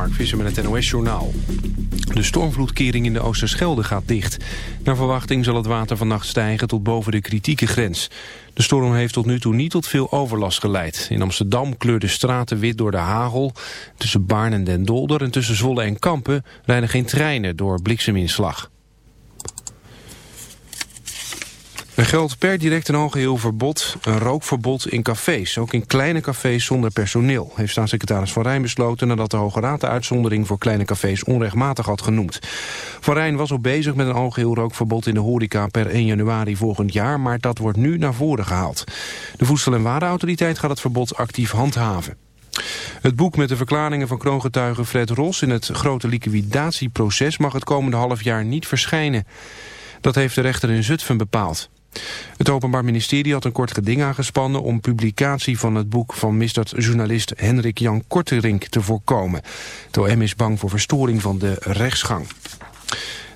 Mark Visser met het NOS-journaal. De stormvloedkering in de Oosterschelde gaat dicht. Naar verwachting zal het water vannacht stijgen tot boven de kritieke grens. De storm heeft tot nu toe niet tot veel overlast geleid. In Amsterdam kleurden straten wit door de hagel. Tussen Baarn en Den Dolder en tussen Zwolle en Kampen rijden geen treinen door blikseminslag. Er geldt per direct een algeheel verbod, een rookverbod in cafés. Ook in kleine cafés zonder personeel, heeft staatssecretaris Van Rijn besloten... nadat de Hoge Raad de uitzondering voor kleine cafés onrechtmatig had genoemd. Van Rijn was al bezig met een algeheel rookverbod in de horeca per 1 januari volgend jaar... maar dat wordt nu naar voren gehaald. De Voedsel- en Warenautoriteit gaat het verbod actief handhaven. Het boek met de verklaringen van kroongetuige Fred Ros... in het grote liquidatieproces mag het komende half jaar niet verschijnen. Dat heeft de rechter in Zutphen bepaald. Het Openbaar Ministerie had een kort geding aangespannen om publicatie van het boek van misdaadjournalist Henrik Jan Korterink te voorkomen. Het OM is bang voor verstoring van de rechtsgang.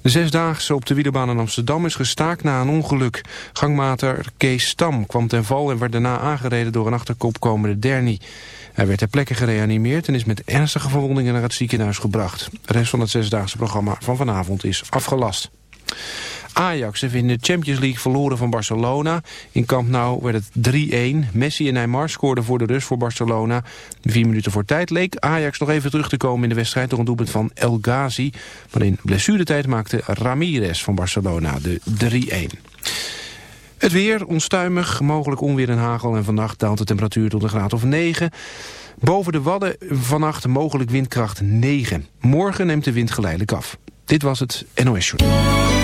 De zesdaagse op de wielerbaan in Amsterdam is gestaakt na een ongeluk. Gangmater Kees Stam kwam ten val en werd daarna aangereden door een achterkopkomende Derny. Hij werd ter plekke gereanimeerd en is met ernstige verwondingen naar het ziekenhuis gebracht. De rest van het zesdaagse programma van vanavond is afgelast. Ajax heeft in de Champions League verloren van Barcelona. In Camp Nou werd het 3-1. Messi en Neymar scoorden voor de rust voor Barcelona. Vier minuten voor tijd leek Ajax nog even terug te komen in de wedstrijd... door een doelpunt van El Ghazi. Maar in blessuretijd maakte Ramirez van Barcelona de 3-1. Het weer onstuimig, mogelijk onweer en hagel... en vannacht daalt de temperatuur tot een graad of 9... Boven de Wadden vannacht mogelijk windkracht 9. Morgen neemt de wind geleidelijk af. Dit was het NOS Journal.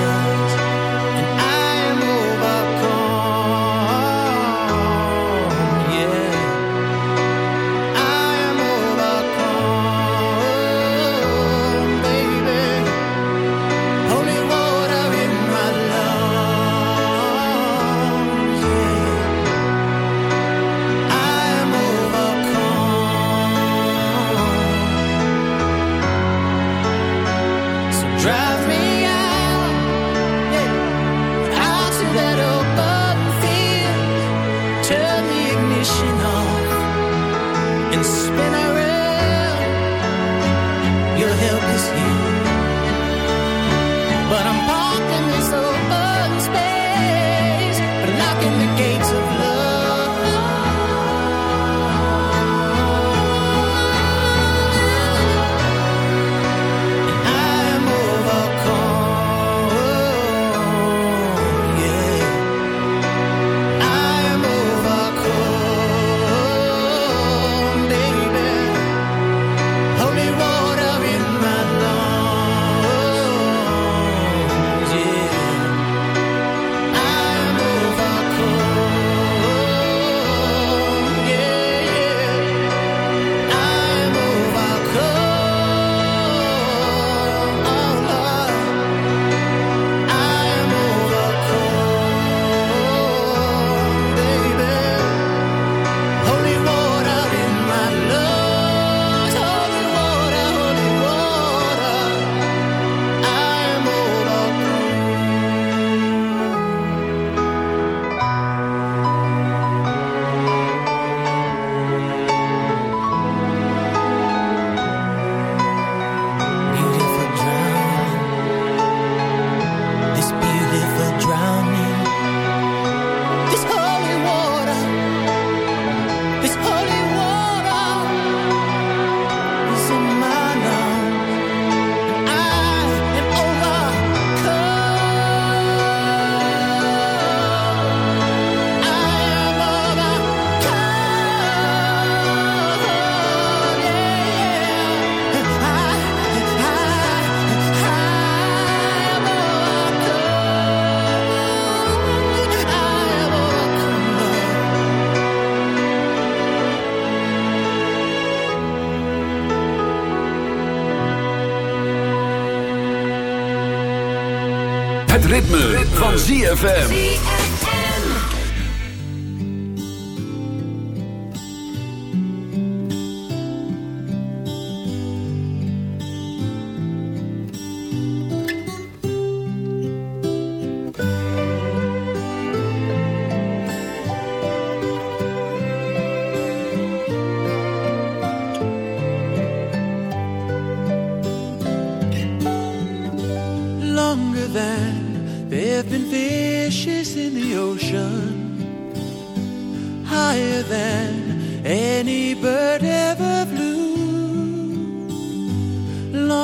ZFM.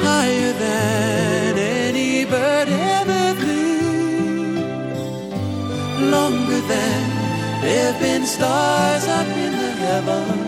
higher than any bird ever flew longer than there've been stars up in the heaven.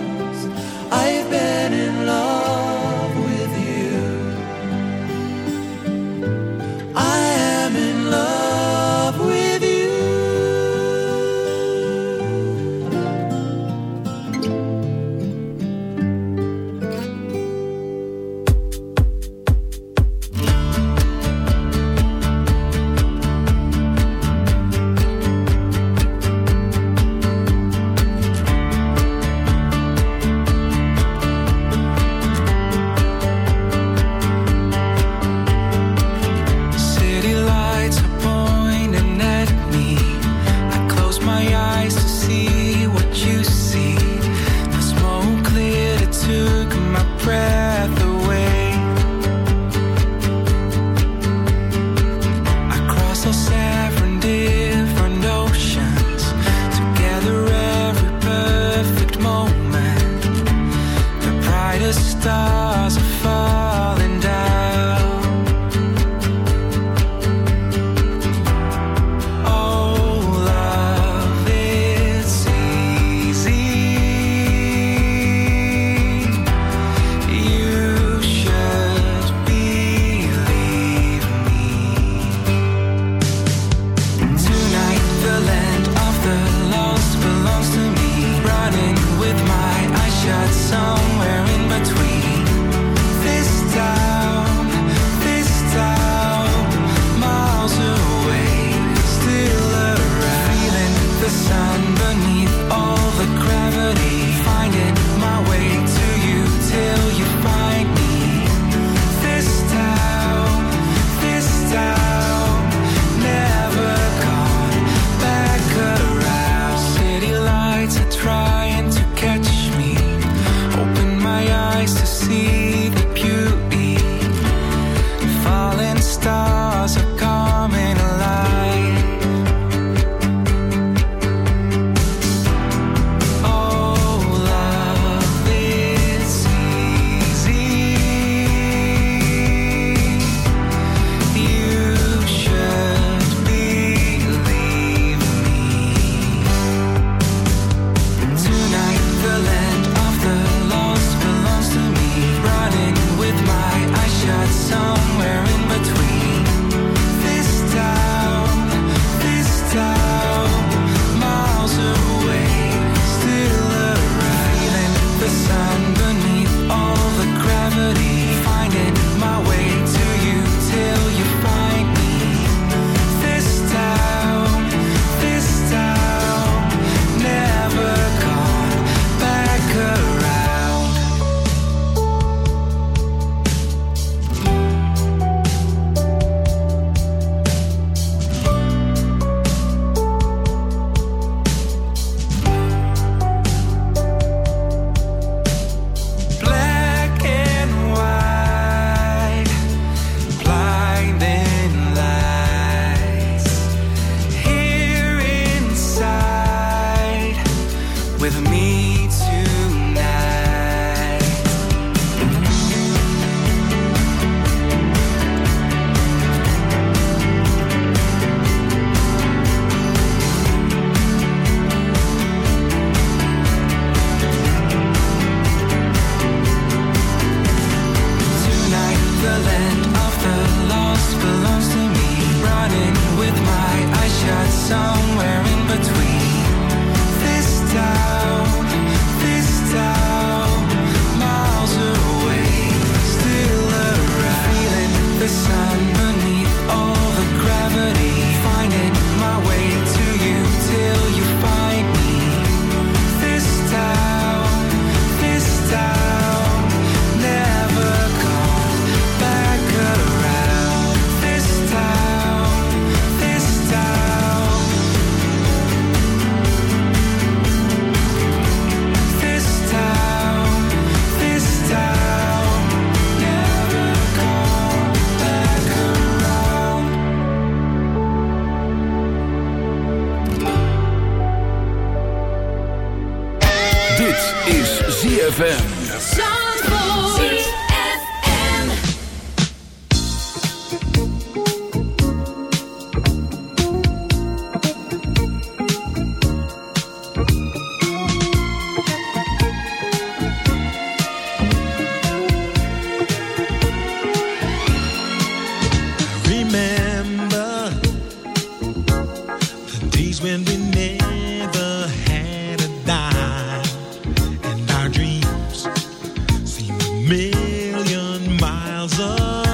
million miles away.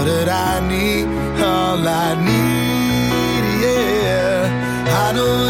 All that I need, all I need, yeah. I know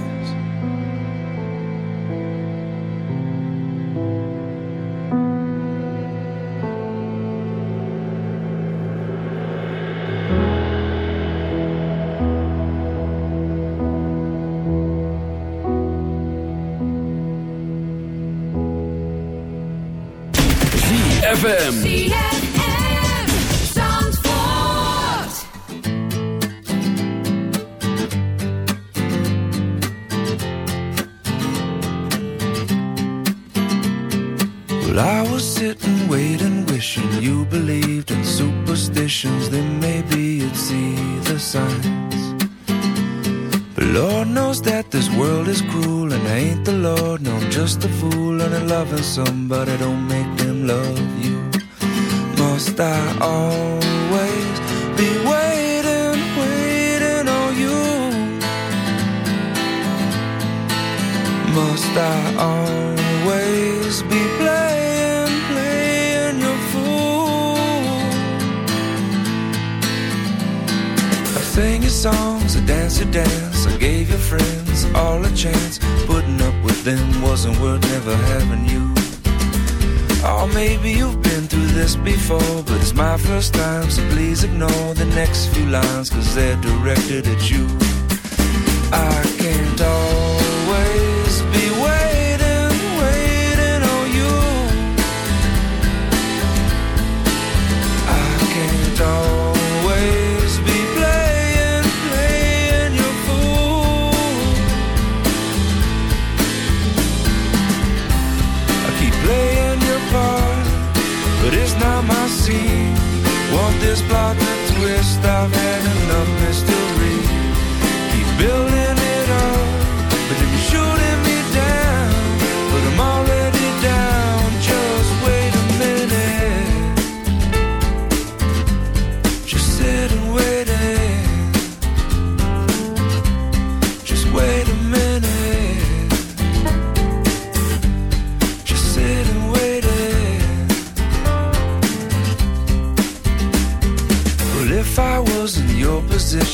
Them wasn't worth never having you. Oh, maybe you've been through this before, but it's my first time, so please ignore the next few lines, cause they're directed at you. I can't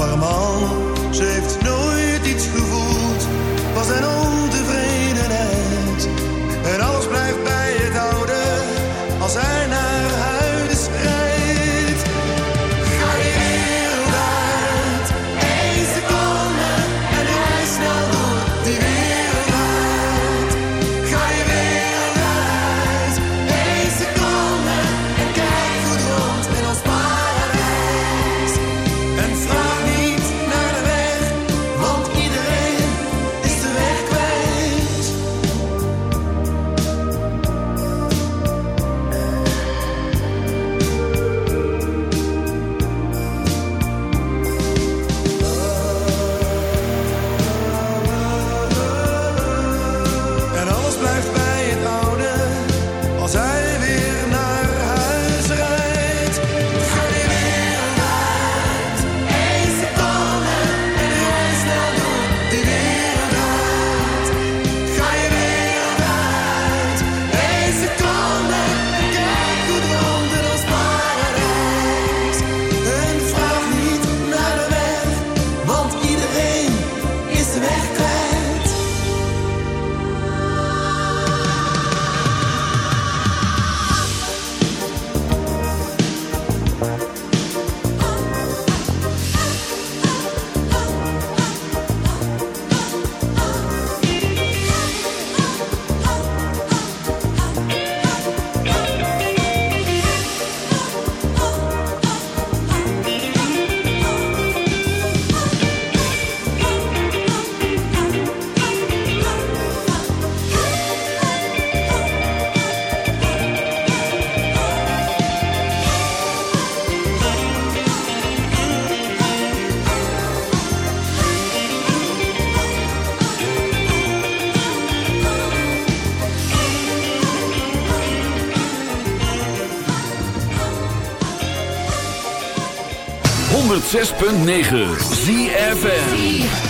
Parmal. Ze 106.9 ZFN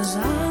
Cause I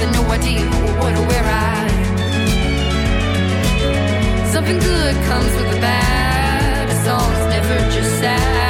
having no idea what or where I. Something good comes with the bad. A song's never just sad.